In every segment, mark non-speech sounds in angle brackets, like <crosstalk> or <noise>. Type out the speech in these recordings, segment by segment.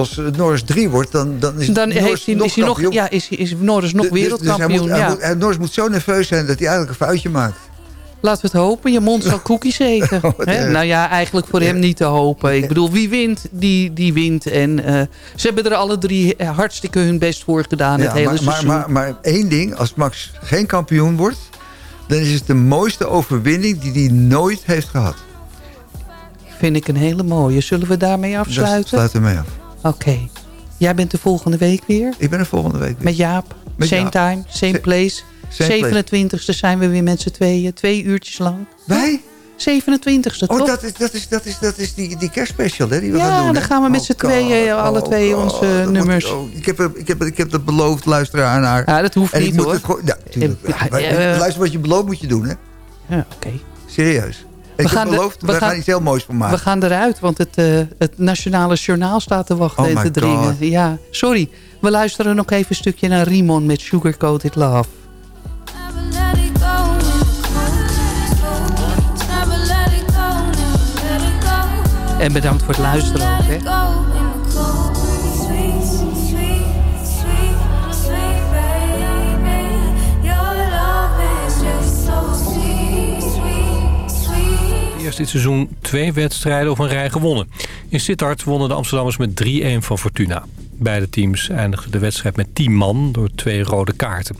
als Norris 3 wordt, dan, dan is dan Norris hij, nog is, hij nog, kampioen. ja, is, is Norris nog Dus- dus wereldkampioen. hij moet, ja. hij- Norris moet zo nerveus zijn dat hij eigenlijk een foutje maakt. Laten we het hopen. Je mond zal <laughs> koekjes eten. Oh, erg. Nou ja, eigenlijk voor hem niet te hopen. Ik bedoel, wie wint, die, die wint. En eh, ze hebben er alle drie hartstikke hun best voor gedaan. het Ja, hele maar, maar, seizoen. maar, maar één ding, als Max geen kampioen wordt... dan is het de mooiste overwinning die hij nooit heeft gehad. Vind ik een hele mooie. Zullen we daarmee Dus afsluiten? sluit ermee af. Oké. Jij bent de volgende week weer? Ik ben er volgende week weer. Met Jaap? Met same Jaap. time, same Sa- place. Same place. 27e zijn we weer met z'n tweeën. Twee uurtjes lang. Wij? 27e, Oh, toch? dat is, dat is, dat is, dat is die, die kerstspecial hè, die we Ja, gaan doen. dan hè? gaan we met Oh, z'n tweeën, God. alle Oh, twee God. onze nummers. oh, ik, heb, ik, heb, ik heb dat beloofd, luisteraar, aan haar. Ja, dat hoeft en niet moet hoor. het gewoon... Ja, tuurlijk. Ja, Ja, maar- eh, luister, wat je belooft moet je doen, hè. Ja, oké. Serieus. Ik gaan de- beloofd, we we gaan- gaan iets heel moois van maken. We gaan eruit, want het, eh, het Nationale Journaal staat te wachten Oh en te dringen. God. Ja, sorry. We luisteren nog even een stukje naar Rimon met Sugar Coated Love. En bedankt voor het luisteren ook. Hè. Eerst dit seizoen twee wedstrijden op een rij gewonnen. In Sittard wonnen de Amsterdammers met 3-1 van Fortuna. Beide teams eindigden de wedstrijd met 10 man door twee rode kaarten.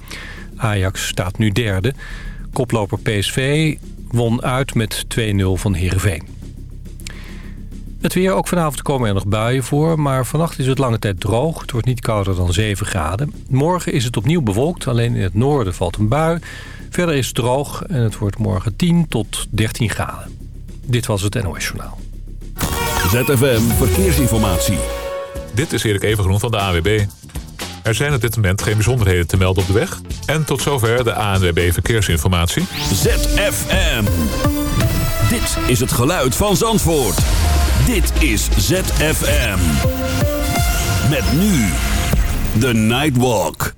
Ajax staat nu derde. Koploper PSV won uit met 2-0 van Heerenveen. Het weer, ook vanavond komen er nog buien voor, maar vannacht is het lange tijd droog. Het wordt niet kouder dan 7 graden. Morgen is het opnieuw bewolkt, alleen in het noorden valt een bui. Verder is het droog en het wordt morgen 10 tot 13 graden. Dit was het NOS Journaal. ZFM Verkeersinformatie. Dit is Erik Evengroen van de AWB. Er zijn op dit moment geen bijzonderheden te melden op de weg. En tot zover de ANWB Verkeersinformatie. ZFM. Dit is het geluid van Zandvoort. Dit is ZFM. Met nu The Nightwalk.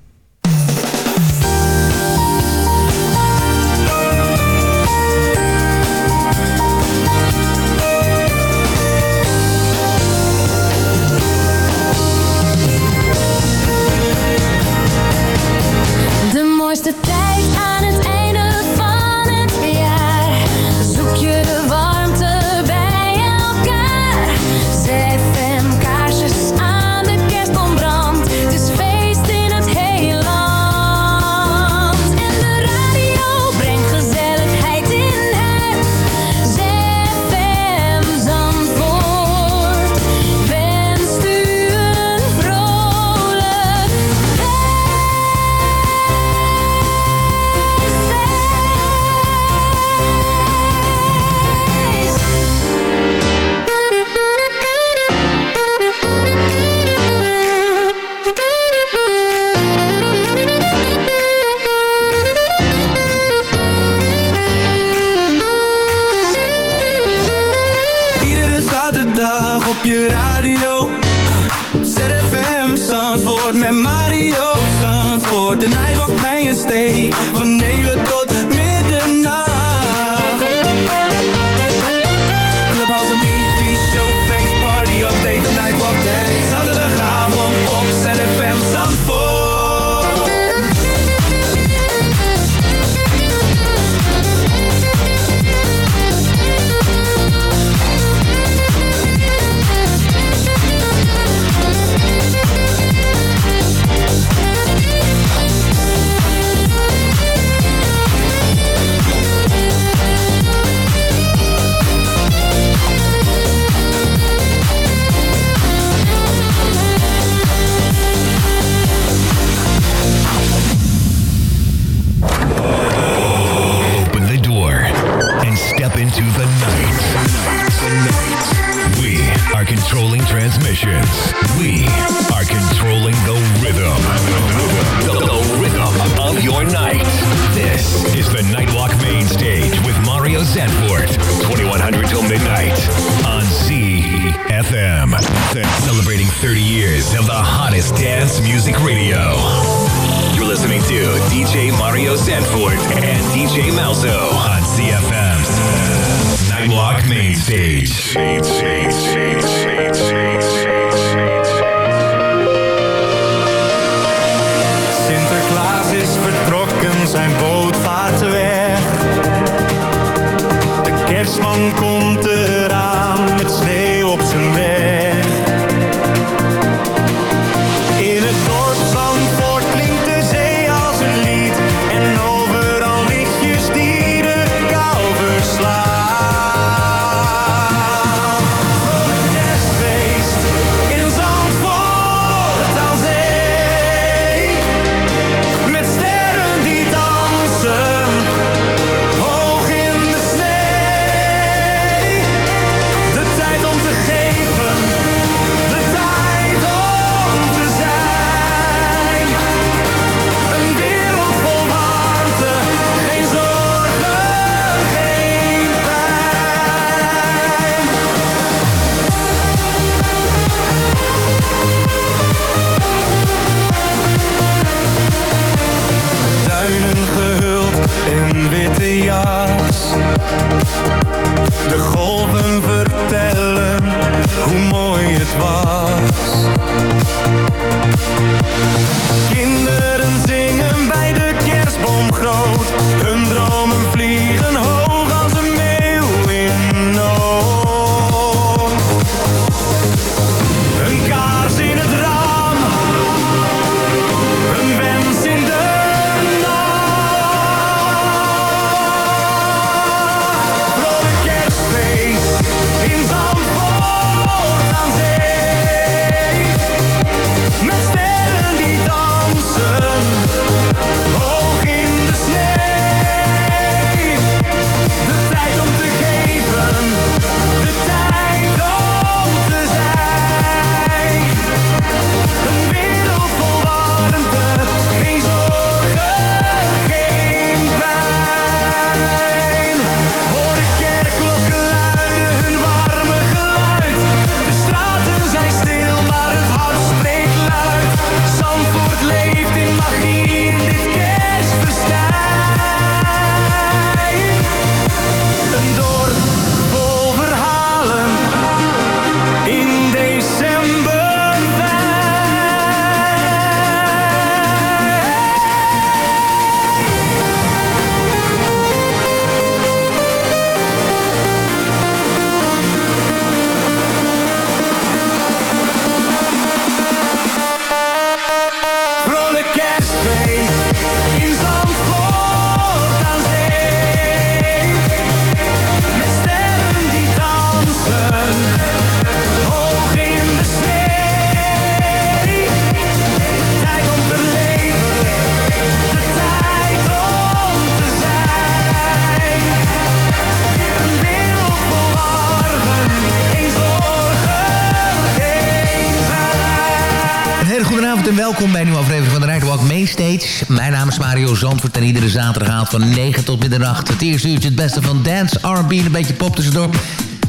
Zandvoort en iedere zaterdagavond van 9 tot middernacht. Het eerste uurtje het beste van dance, R&B en een beetje pop tussendoor.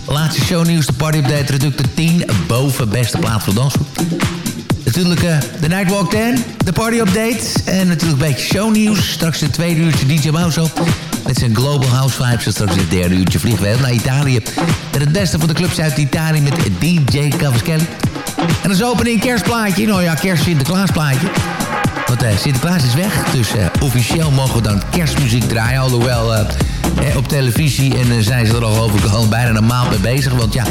Laatste shownieuws, de party update, natuurlijk de 10 boven beste plaat voor dansgroep. Natuurlijk eh, de Nightwalk 10, de party update en natuurlijk een beetje shownieuws. Straks het tweede uurtje DJ Mauso met zijn Global House Vibes. En straks het derde uurtje vliegen we naar Italië. Met het beste van de clubs uit Italië met DJ Cavaschelli. En als opening kerstplaatje. Nou ja, kerst Sinterklaas plaatje. Want eh, Sinterklaas is weg. Dus eh, officieel mogen we dan kerstmuziek draaien. Alhoewel eh, eh, op televisie en eh, zijn ze er al ik al bijna een maand mee bezig. Want ja,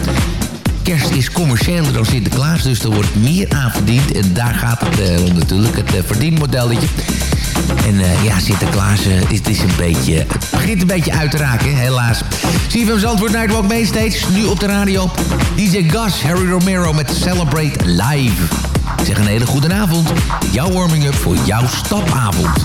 kerst is commerciëler dan Sinterklaas. Dus er wordt meer aan verdiend. En daar gaat het eh, om natuurlijk. Het eh, verdienmodelletje. En eh, ja, Sinterklaas eh, het is een beetje, het begint een beetje uit te raken, helaas. CFM Zandvoort Nightwalk Mainstage, nu op de radio. DJ Gus, Harry Romero met Celebrate Live. Zeg een hele goede avond. Jouw warming-up voor jouw stapavond.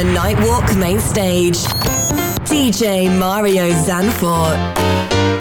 The Nightwalk main stage, DJ Mario Zanfort.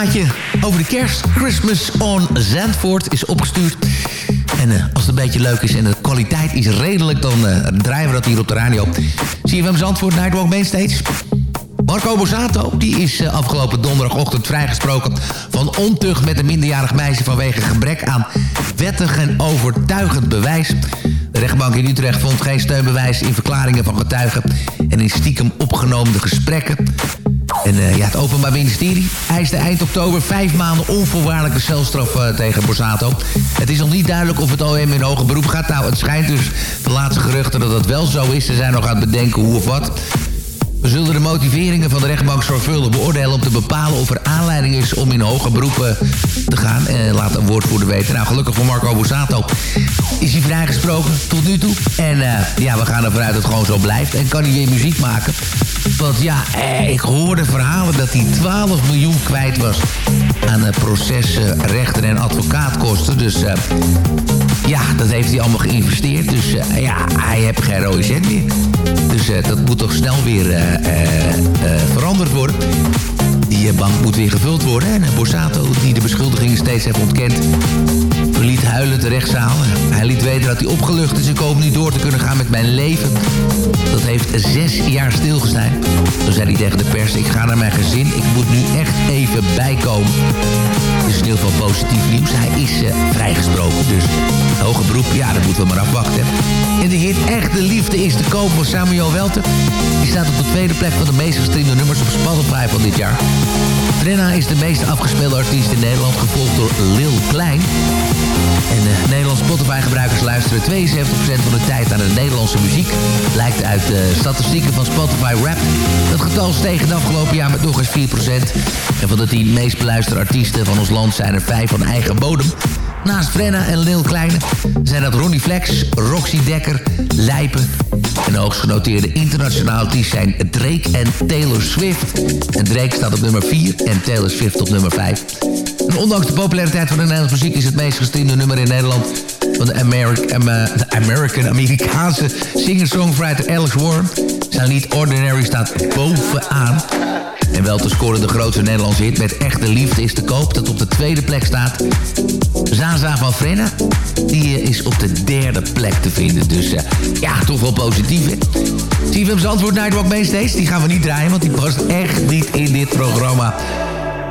Plaatje over de kerst. Christmas on Zandvoort is opgestuurd. En eh, als het een beetje leuk is en de kwaliteit is redelijk... dan eh, draaien we dat hier op de radio. CFM Zandvoort, Nightwalk Mainstage. Marco Borsato die is eh, afgelopen donderdagochtend vrijgesproken... van ontucht met een minderjarig meisje vanwege gebrek aan wettig en overtuigend bewijs. De rechtbank in Utrecht vond geen steunbewijs in verklaringen van getuigen... en in stiekem opgenomen gesprekken. En uh, ja, het Openbaar Ministerie eiste eind oktober vijf maanden onvoorwaardelijke celstraf uh, tegen Borsato. Het is nog niet duidelijk of het OM in hoger beroep gaat. Nou, het schijnt dus de laatste geruchten dat dat wel zo is. Ze zijn nog aan het bedenken hoe of wat. We zullen de motiveringen van de rechtbank zorgvuldig beoordelen... om te bepalen of er aanleiding is om in hoger beroepen te gaan. Eh, laat een woordvoerder weten. Nou, gelukkig voor Marco Borsato is hij vrijgesproken tot nu toe. En uh, ja, we gaan ervan uit dat het gewoon zo blijft. En kan hij weer muziek maken. Want ja, eh, ik hoorde verhalen dat hij 12 miljoen kwijt was... aan processen, rechter en advocaatkosten. Dus ja, dat heeft hij allemaal geïnvesteerd. Dus ja, hij heeft geen rode meer. Dus dat moet toch snel weer veranderd worden. Die bank moet weer gevuld worden. En Borsato, die de beschuldigingen steeds heeft ontkend... verliet huilend de rechtszaal. Hij liet weten dat hij opgelucht is. Ik hoop niet door te kunnen gaan met mijn leven. Dat heeft zes jaar stilgestaan. Toen zei hij tegen de pers... ik ga naar mijn gezin. Ik moet nu echt even bijkomen. Is in ieder geval positief nieuws. Hij is uh, vrijgesproken. Dus hoge beroep, ja, dat moeten we maar afwachten. En de hit Echte Liefde is te koop van Samuel Welten. Die staat op de tweede plek van de meest gestreamde nummers op Spotify van dit jaar. Trenna is de meest afgespeelde artiest in Nederland, gevolgd door Lil Klein. En de Nederlandse Spotify-gebruikers luisteren 72% van de tijd naar de Nederlandse muziek. Lijkt uit de statistieken van Spotify Rap. Dat getal steeg het afgelopen jaar met nog eens 4%. En van de 10 meest beluisterde artiesten van ons land zijn er 5 van eigen bodem. Naast Frenna en Lil Kleine zijn dat Ronnie Flex, Roxy Dekker, Lijpen... en de hoogstgenoteerde internationale artiest zijn Drake en Taylor Swift. En Drake staat op nummer 4 en Taylor Swift op nummer 5. Ondanks de populariteit van de Nederlandse muziek... is het meest gestreamde nummer in Nederland van de de American Amerikaanse singer-songwriter Alex Warren. Zijn lied Ordinary staat bovenaan. En wel te scoren de grootste Nederlandse hit met Echte Liefde is te koop... dat op de tweede plek staat. Zaza van Frenna, die is op de derde plek te vinden. Dus uh, ja, toch wel positief, hè? CFM's antwoord Nightwalk Mainstage, die gaan we niet draaien... want die past echt niet in dit programma.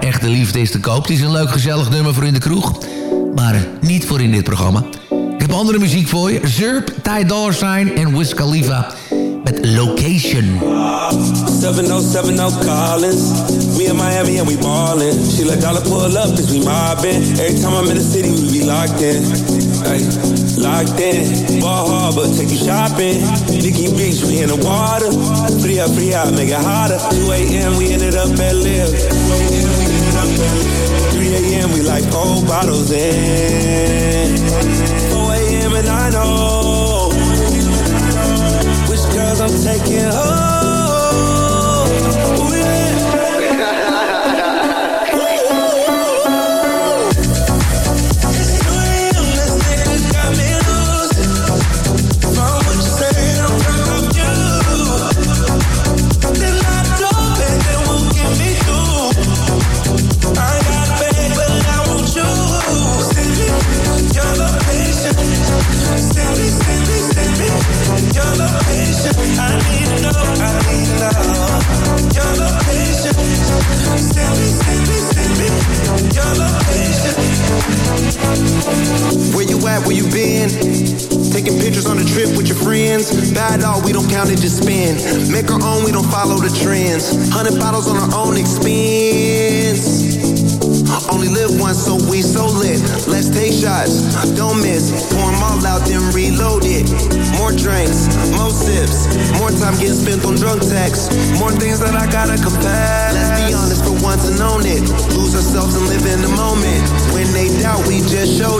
Echte Liefde is te koop. Het is een leuk gezellig nummer voor in de kroeg. Maar uh, niet voor in dit programma. Ik heb andere muziek voor je. Zurp, Ty Dollar Sign en Wiz Khalifa met Location. 7070 Collins. We in Miami and we ballin'. She let dollar pull up cause we mobbin'. Every time I'm in the city, we be locked in. Ay, locked in. Ball Harbor, take you shopping. Nikki Beach, we in the water. Free up, free out, make it hotter. 2 a.m., we ended up at Live. 3 a.m., we like old bottles in. 4 a.m., and I know oh. which girls I'm taking home. Where you at, where you been? Taking pictures on a trip with your friends. Dog, we don't count it, just spend. Make our own, we don't follow the trends. Hundred bottles on our own expense. Only live once, so we so lit. Let's take shots, don't miss. Pour 'em all out, then reload it. More drinks, more sips. More time getting spent on drunk texts. More things that I gotta confess. Let's be honest for once and own it. Lose ourselves and live in the moment. When they doubt, we just show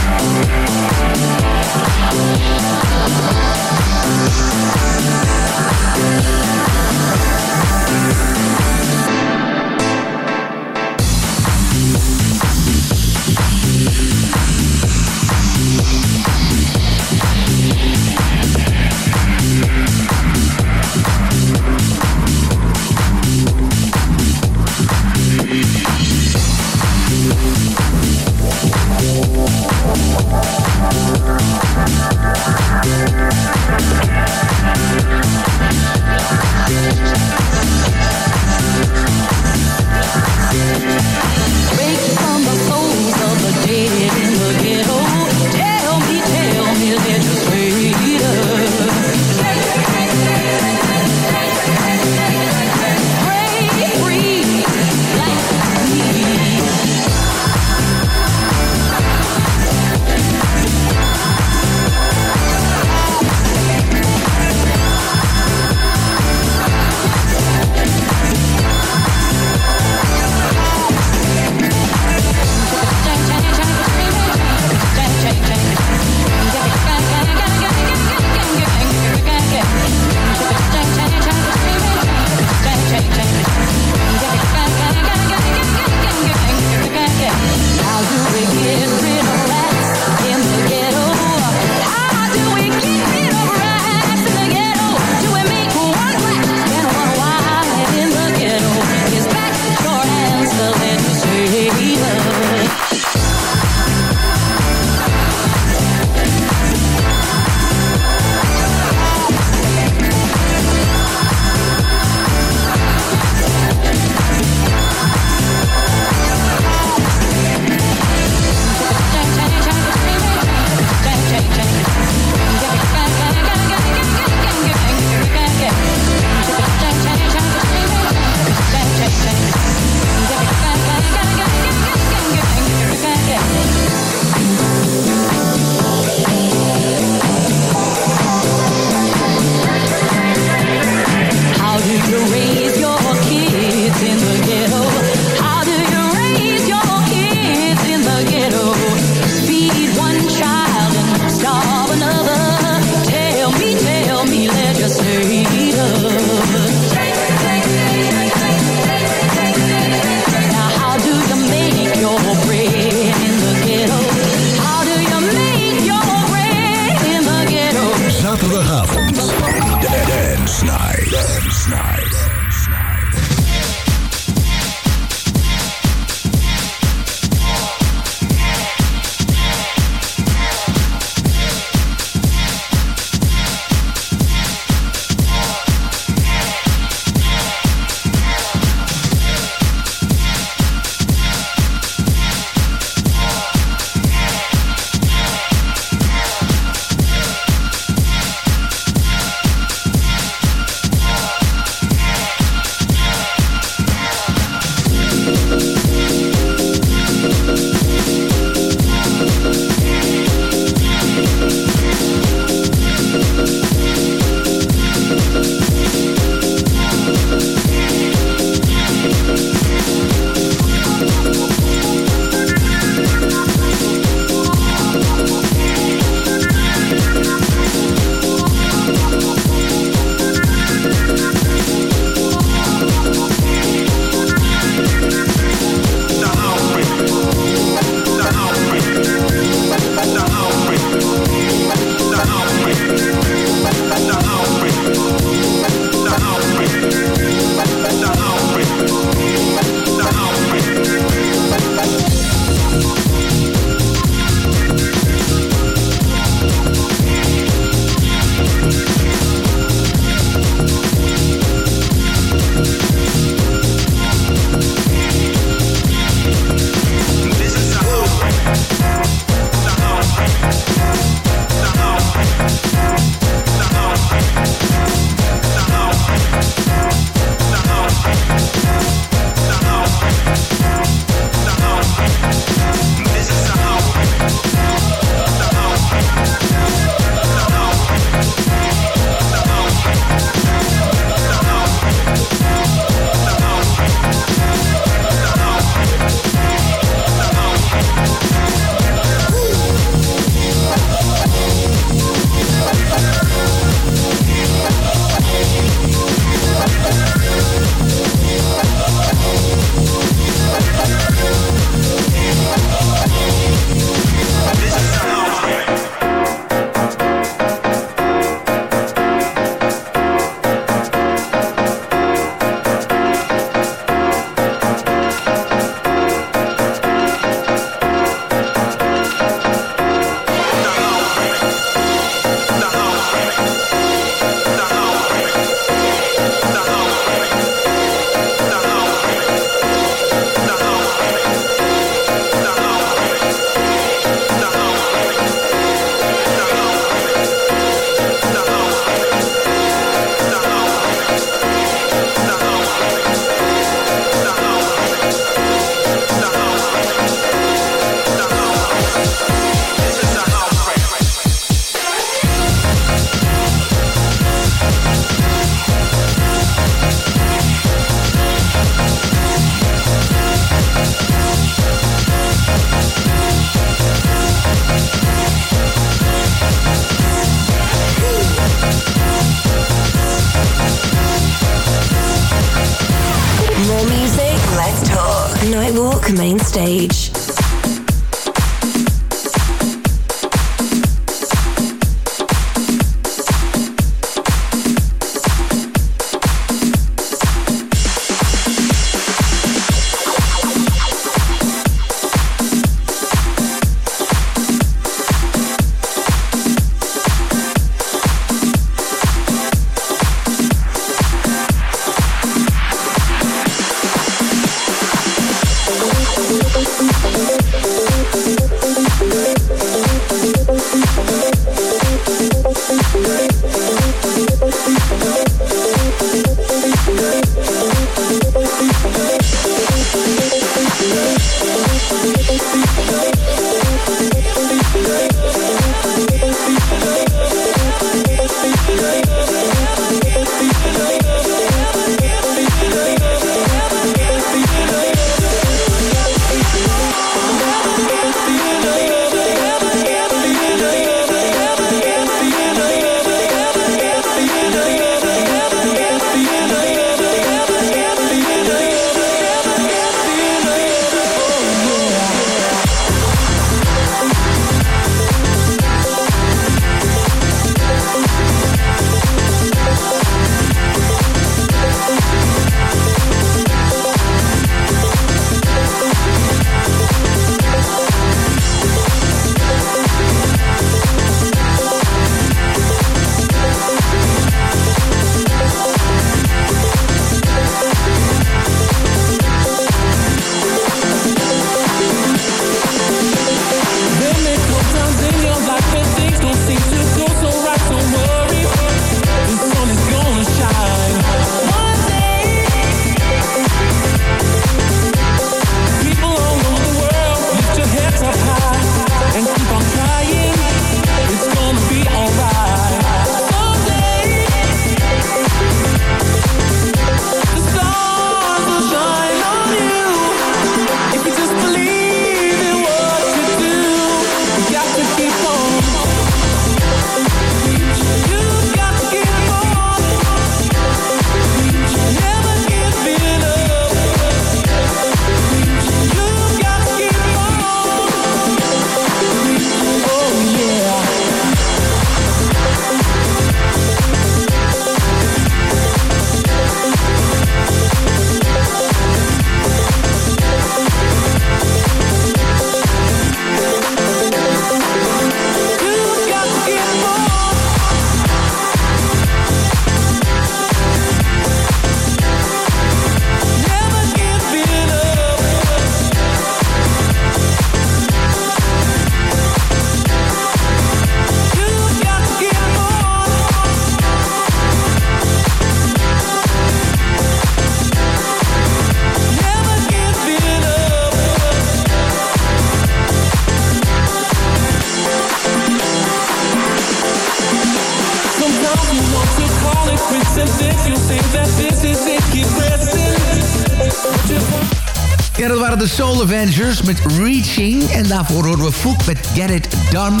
Avengers met Reaching. En daarvoor horen we Foek met Get It Done.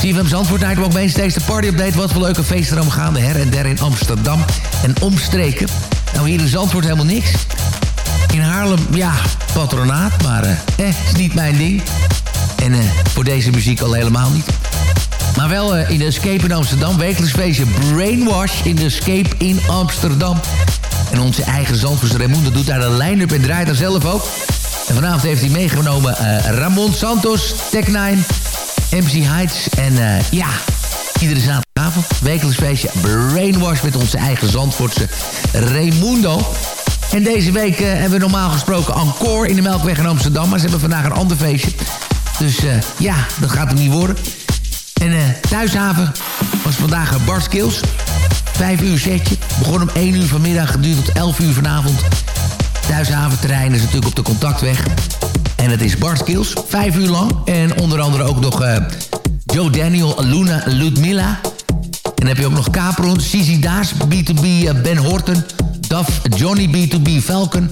CFM Zandvoort Nightwalk Mainstage, de party update. Wat voor leuke feesten er omgaande her en der in Amsterdam en omstreken. Nou, hier in Zandvoort helemaal niks. In Haarlem, ja, patronaat, maar eh, eh, is niet mijn ding. En eh, voor deze muziek al helemaal niet. Maar wel eh, in de Escape in Amsterdam. Wekelijks feestje Brainwash in de Escape in Amsterdam. En onze eigen Zandvoortse Raimundo doet daar de line-up en draait daar zelf ook. Vanavond heeft hij meegenomen eh, Ramon Santos, Tech9, MC Heights. En eh, ja, iedere zaterdagavond wekelijks feestje Brainwash met onze eigen Zandvoortse Raimundo. En deze week eh, hebben we normaal gesproken encore in de Melkweg in Amsterdam. Maar ze hebben vandaag een ander feestje. Dus ja, dat gaat hem niet worden. En Thuishaven was vandaag een Bar Skills. Vijf uur setje. Begon om 1 uur vanmiddag, geduurd tot 11 uur vanavond. Thuishaventerrein is natuurlijk op de contactweg. En het is Bar Skills, vijf uur lang. En onder andere ook nog eh, Joe Daniel, Luna, Ludmilla. En dan heb je ook nog Capron, Sisi Daas, B2B, eh, Ben Horton... Duff, Johnny B2B, Falcon...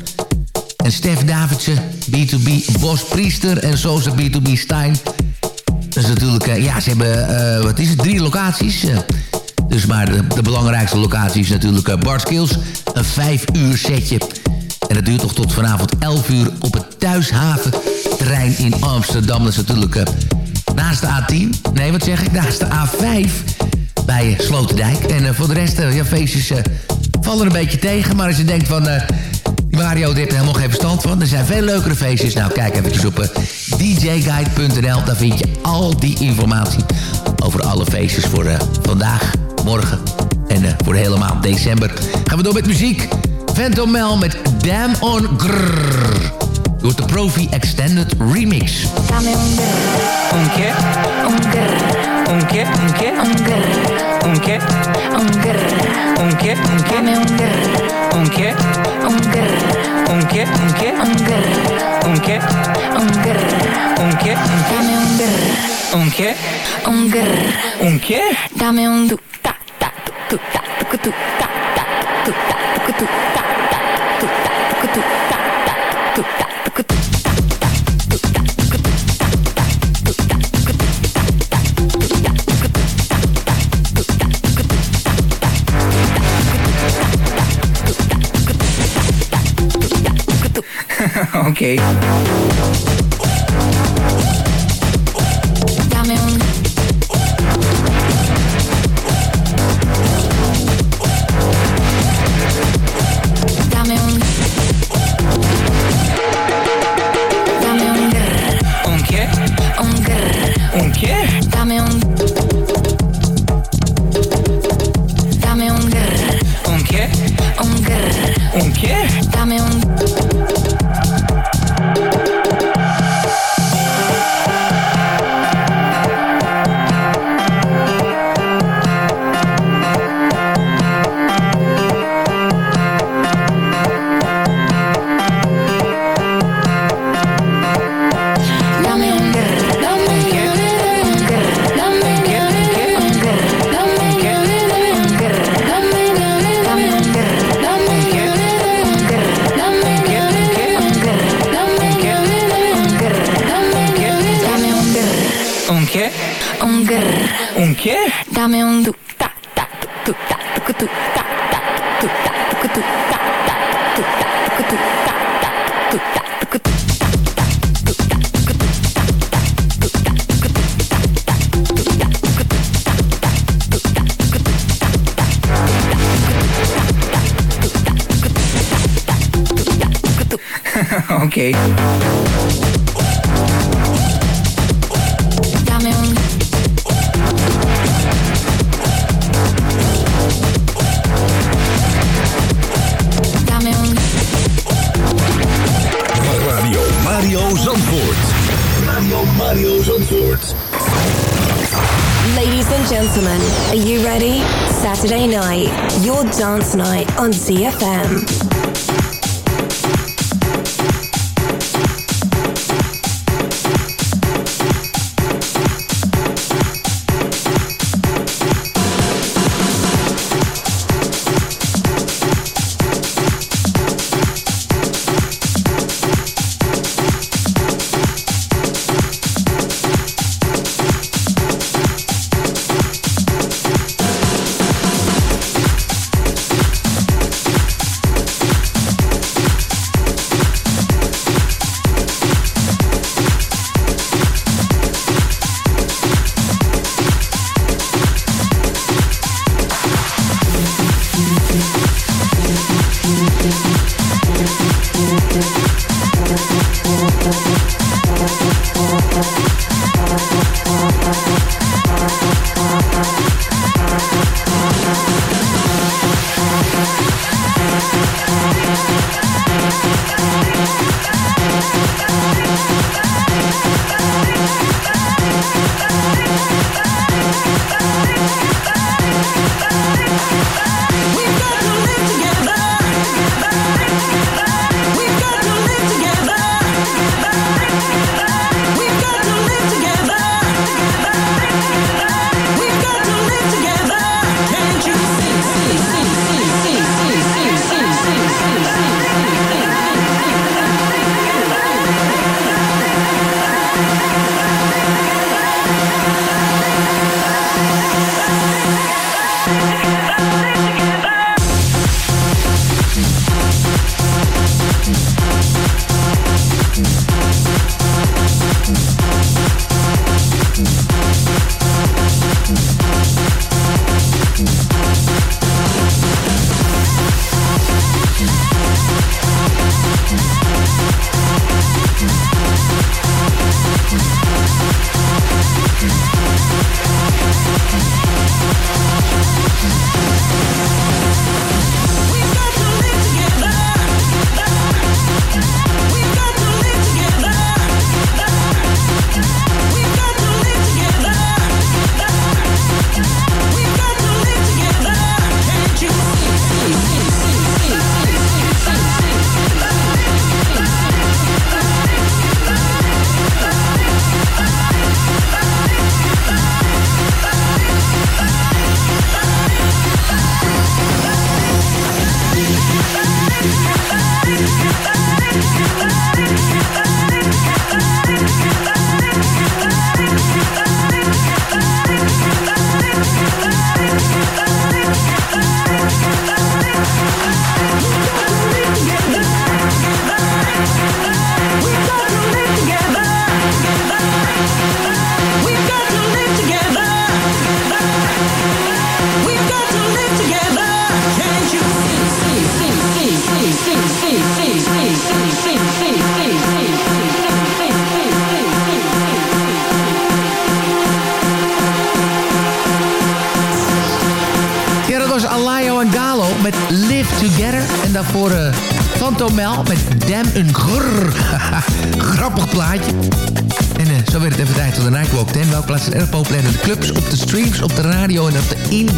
En Stef Davidsen, B2B, Bos Priester en Sosa B2B Stein. Dat is natuurlijk, eh, ja, ze hebben, wat is het, drie locaties. dus maar de, belangrijkste locatie is natuurlijk Bart Skills. Een vijf uur setje. En dat duurt toch tot vanavond 11 uur op het Thuishaven-terrein in Amsterdam. Dat is natuurlijk eh, naast de A10. Nee, wat zeg ik? Naast de A5 bij eh, Sloterdijk. En eh, voor de rest, ja, feestjes vallen een beetje tegen. Maar als je denkt van... Mario, die heeft er helemaal geen verstand van. Er zijn veel leukere feestjes. Nou, kijk eventjes op djguide.nl. Daar vind je al die informatie over alle feestjes voor vandaag, morgen en eh, voor de hele maand december. Gaan we door met muziek. Phantom Mel met Damn on Grrr. Door de Profi Extended Remix. Dame un grr. ¿Un qué? Un grr. ¿Un qué? ¿Un qué? Un grr. ¿Un qué? Un grr. ¿Un qué? ¿Un qué? Dame un grr. ¿Un qué? Un grr. ¿Un qué? ¿Un qué? Un grr. ¿Un qué? Un grr. ¿Un qué? Dame un grr. ¿Un qué? Un grr. ¿Un qué? Dame un du ta ta tu ta tu tu ta ta tu ta <laughs> tu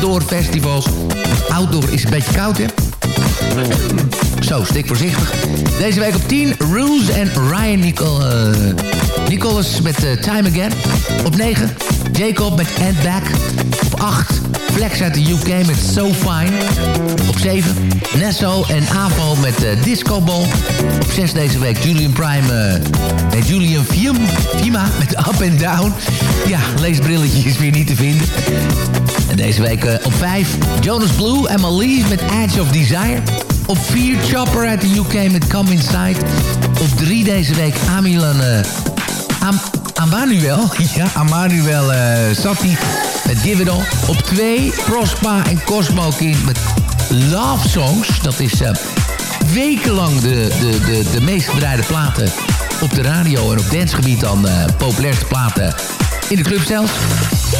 indoor festivals. Outdoor is een beetje koud, hè? Stik voorzichtig. Deze week op 10, Rules en Ryan eh, Nicholas met eh, Time Again. Op 9, Jacob met End Back. Op 8, Flex uit de UK met So Fine. Op 7, Nesso en Avo met eh, Disco Ball. Op 6 deze week Julian Prime met Julian Fium, Fima met Up and Down. Ja, leesbrilletje is weer niet te vinden. En deze week op 5 Jonas Blue en Malieve met Edge of Desire. Op 4 Chopper uit de UK met Come Inside. Op 3 deze week Amilan... eh Am Amanuel, <laughs> ja, Amanuel Satti met Give It All. Op 2 Prospa en Cosmo King met Love Songs. Dat is eh, wekenlang de, de, de, de meest gedraaide platen op de radio en op dansgebied dan eh populairste platen in de club zelfs.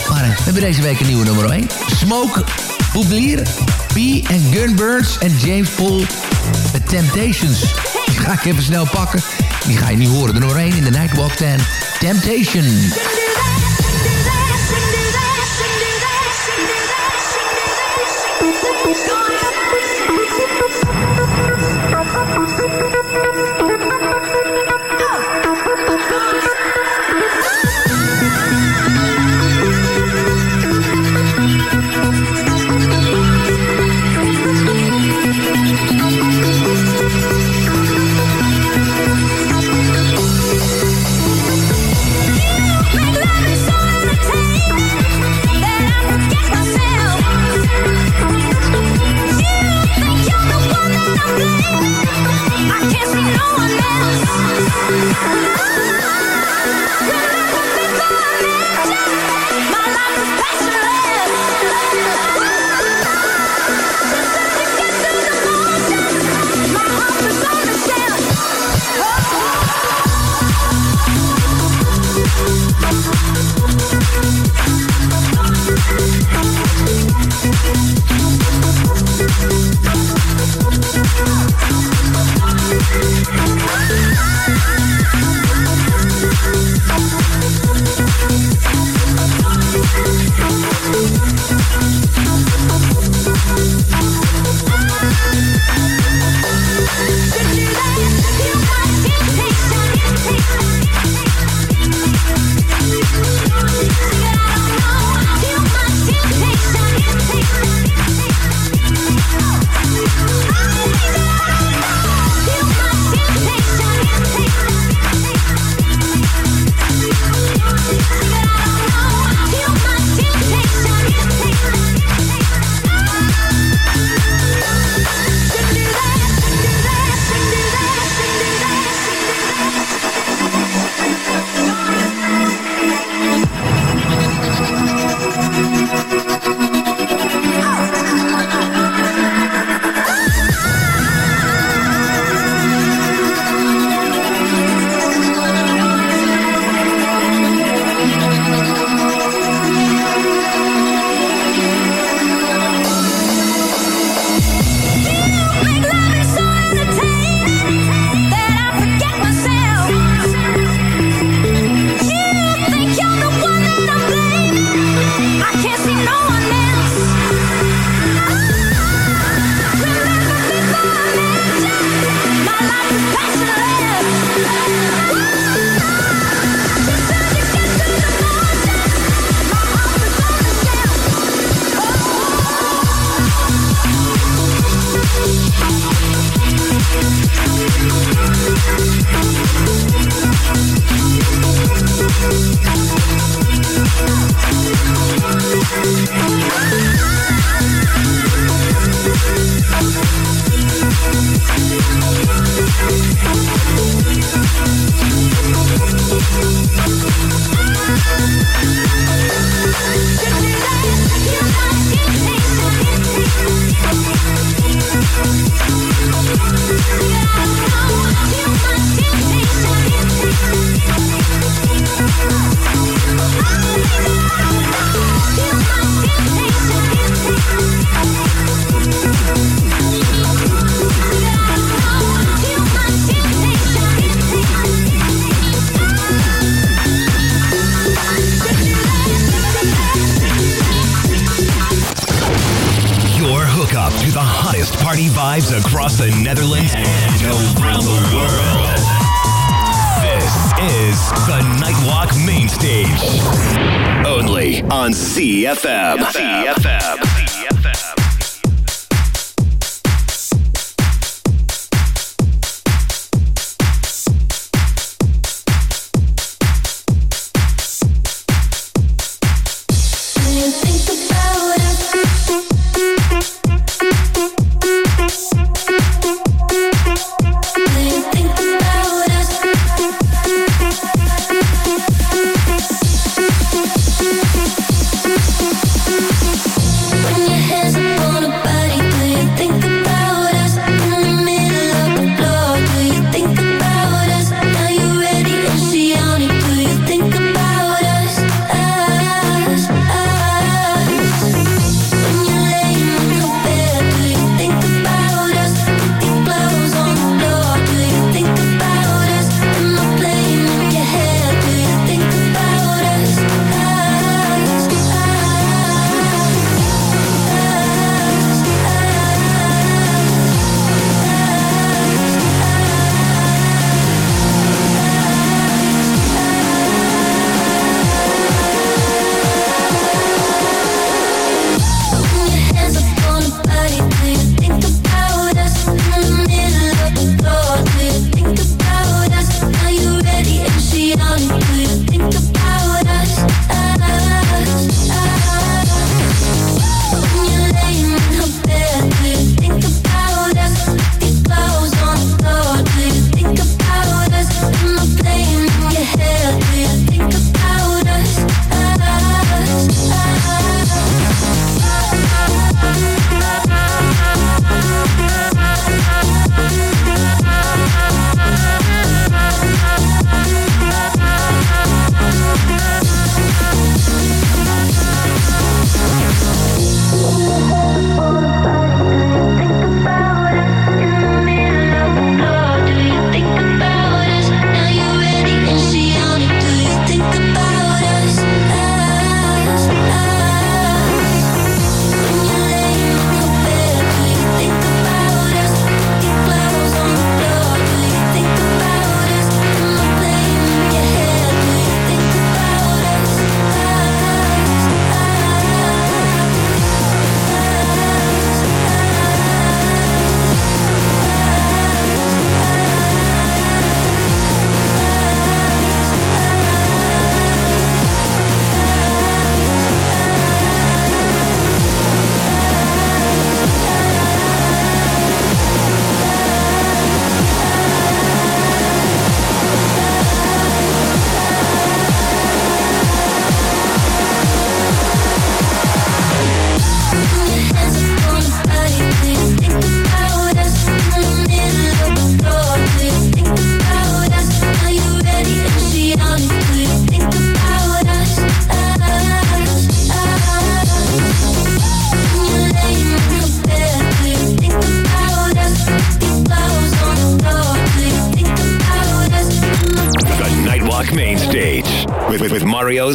Maar we hebben deze week een nieuwe nummer 1. Smoke, Boublier, B en Gunbirds en James Paul met Temptations. Die ga ik even snel pakken. Die ga je nu horen. De nummer 1 in de Nightwalk 10. Temptation.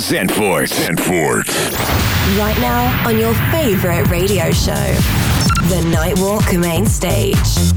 Zenfort. Zenfort. Right now on your favorite radio show, The Nightwalk Main Stage.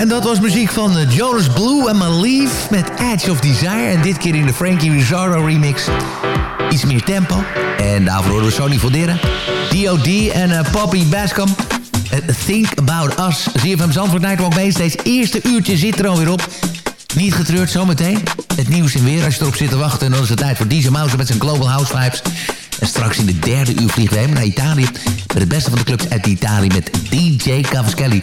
en dat was muziek van eh, Jonas Blue en Malief met Edge of Desire. En dit keer in de Frankie Rizzardo remix. Iets meer tempo. En daarvoor horen we Sony Volderen, D.O.D. en eh, Poppy Bascom. Eh, Think About Us. ZFM Zandvoort Nightwalk Mainstage. Eerste uurtje zit er alweer op. Niet getreurd, zometeen. Het nieuws in weer als je erop zit te wachten. En dan is het tijd voor DJ Mouse met zijn Global House Vibes. En straks in de derde uur vliegen we helemaal naar Italië. Met het beste van de clubs uit Italië met DJ Cavaschelli.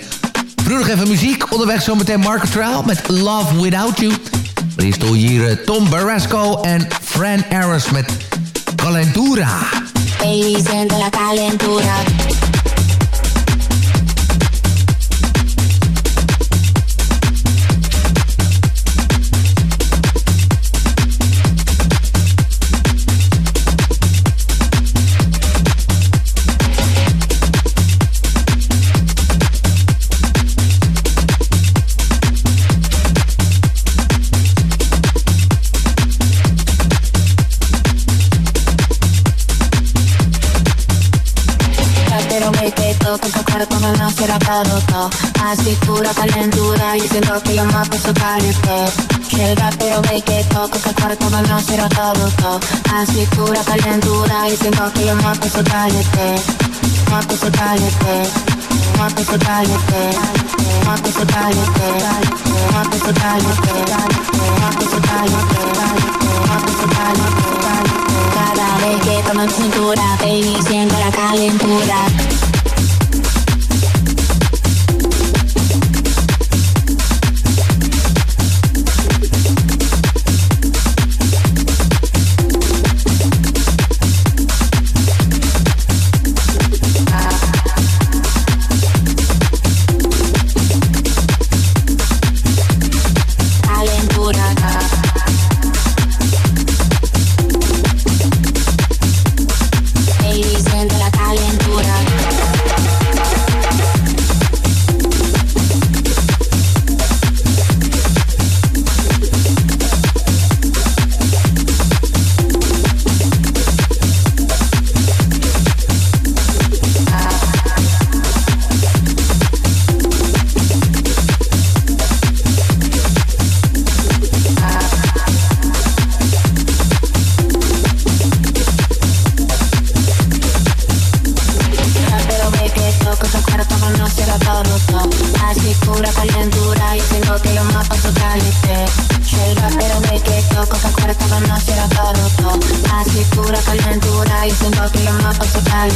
Nog even muziek. Onderweg zometeen Marco Trail met Love Without You. Maar hier eh, Tom Barrasco en Fran Harris met Calentura. Calentura. Será todo Así pura calentura y siento que yo me puedo caliente Llega pero ve que toco cuerpo me no será todo Así pura calentura y siento que yo me puedo caliente Me puedo caliente Me puedo caliente Me puedo caliente Me puedo caliente Me puedo caliente Me puedo caliente cada vez que tomo cintura, baby, siento la. Calentura.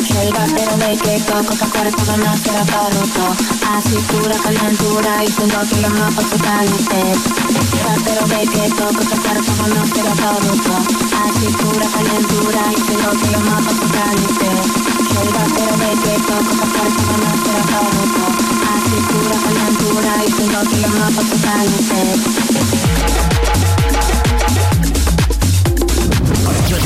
caliente Llega pero ve que toco tu cuerpo no quiero todo Así pura calentura y siento que yo me paso caliente Llega pero ve que toco tu cuerpo no quiero todo Así pura calentura y siento que yo me paso caliente Llega pero ve que toco tu cuerpo no quiero todo Así pura calentura y siento que yo me paso caliente